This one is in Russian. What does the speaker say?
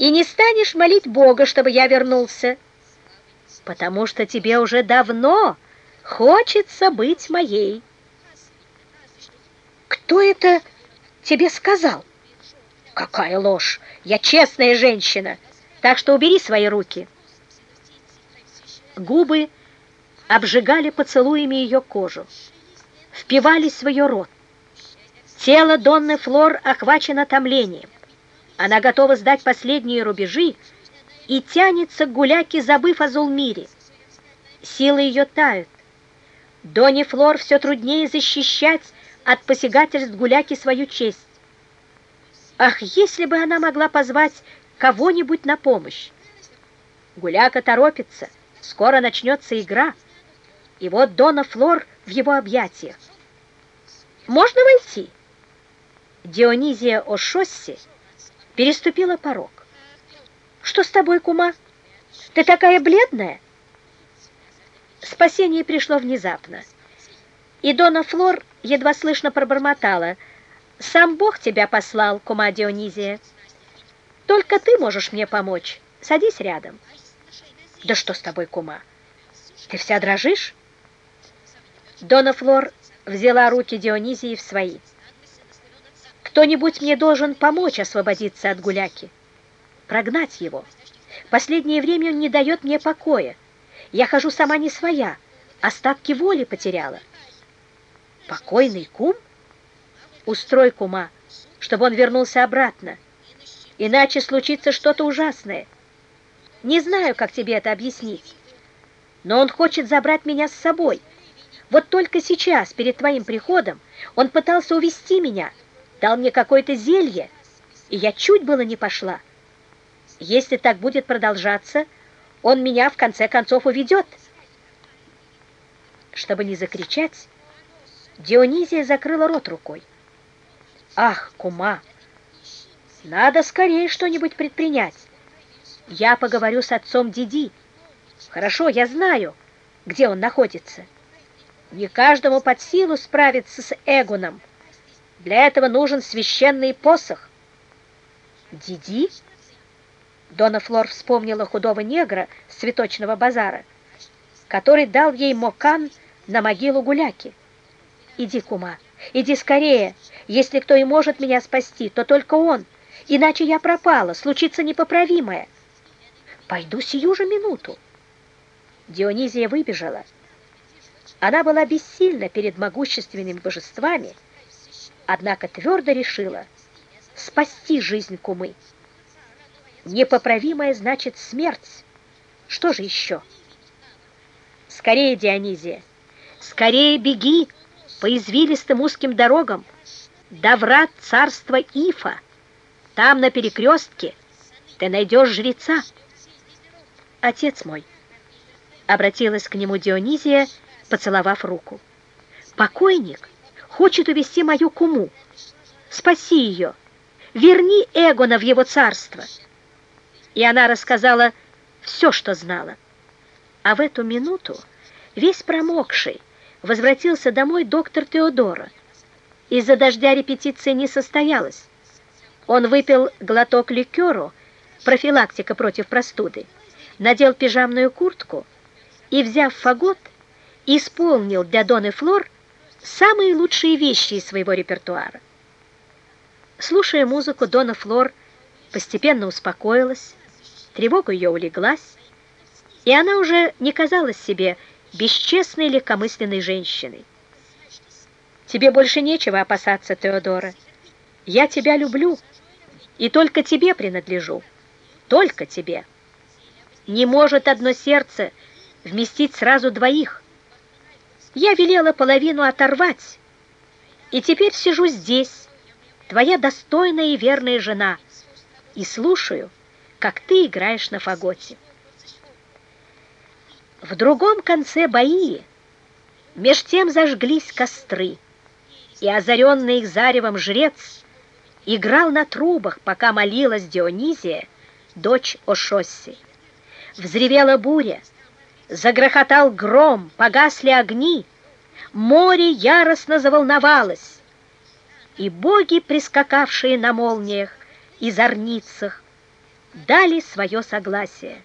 и не станешь молить Бога, чтобы я вернулся, потому что тебе уже давно хочется быть моей. Кто это тебе сказал? Какая ложь! Я честная женщина, так что убери свои руки. Губы обжигали поцелуями ее кожу, впивались в ее рот. Тело Донны Флор охвачено томлением. Она готова сдать последние рубежи и тянется к гуляке, забыв о Зулмире. Силы ее тают. Донни Флор все труднее защищать от посягательств гуляки свою честь. Ах, если бы она могла позвать кого-нибудь на помощь! Гуляка торопится, скоро начнется игра, и вот Дона Флор в его объятиях. «Можно войти?» Дионизия О'Шосси переступила порог. «Что с тобой, кума? Ты такая бледная?» Спасение пришло внезапно, и Дона Флор едва слышно пробормотала. «Сам Бог тебя послал, кума Дионизия. Только ты можешь мне помочь. Садись рядом». «Да что с тобой, кума? Ты вся дрожишь?» Дона Флор взяла руки Дионизии в свои. Кто-нибудь мне должен помочь освободиться от гуляки, прогнать его. Последнее время он не дает мне покоя. Я хожу сама не своя, остатки воли потеряла. Покойный кум? Устрой кума, чтобы он вернулся обратно, иначе случится что-то ужасное. Не знаю, как тебе это объяснить, но он хочет забрать меня с собой. Вот только сейчас, перед твоим приходом, он пытался увести меня, дал мне какое-то зелье, и я чуть было не пошла. Если так будет продолжаться, он меня в конце концов уведет. Чтобы не закричать, Дионизия закрыла рот рукой. Ах, кума, надо скорее что-нибудь предпринять. Я поговорю с отцом Диди. Хорошо, я знаю, где он находится. Не каждому под силу справиться с Эгуном. Для этого нужен священный посох. Диди? Дона Флор вспомнила худого негра с цветочного базара, который дал ей мокан на могилу гуляки. Иди, кума, иди скорее. Если кто и может меня спасти, то только он. Иначе я пропала, случится непоправимое. Пойду сию же минуту. Дионизия выбежала. Она была бессильна перед могущественными божествами, однако твердо решила спасти жизнь кумы. Непоправимая значит смерть. Что же еще? Скорее, Дионизия, скорее беги по извилистым узким дорогам до врат царства Ифа. Там, на перекрестке, ты найдешь жреца. Отец мой, обратилась к нему Дионизия, поцеловав руку. Покойник хочет увести мою куму. Спаси ее, верни Эгона в его царство. И она рассказала все, что знала. А в эту минуту, весь промокший, возвратился домой доктор Теодора. Из-за дождя репетиция не состоялась. Он выпил глоток ликеру, профилактика против простуды, надел пижамную куртку и, взяв фагот, исполнил для Доны Флор самые лучшие вещи из своего репертуара. Слушая музыку, Дона Флор постепенно успокоилась, тревога ее улеглась, и она уже не казалась себе бесчестной легкомысленной женщиной. «Тебе больше нечего опасаться, Теодора. Я тебя люблю, и только тебе принадлежу, только тебе. Не может одно сердце вместить сразу двоих, я велела половину оторвать, и теперь сижу здесь, твоя достойная и верная жена, и слушаю, как ты играешь на фаготе. В другом конце бои меж тем зажглись костры, и озаренный их заревом жрец играл на трубах, пока молилась Дионизия, дочь Ошосси. Взревела буря, Загрохотал гром, погасли огни, море яростно заволновалось, и боги, прискакавшие на молниях и зорницах, дали свое согласие.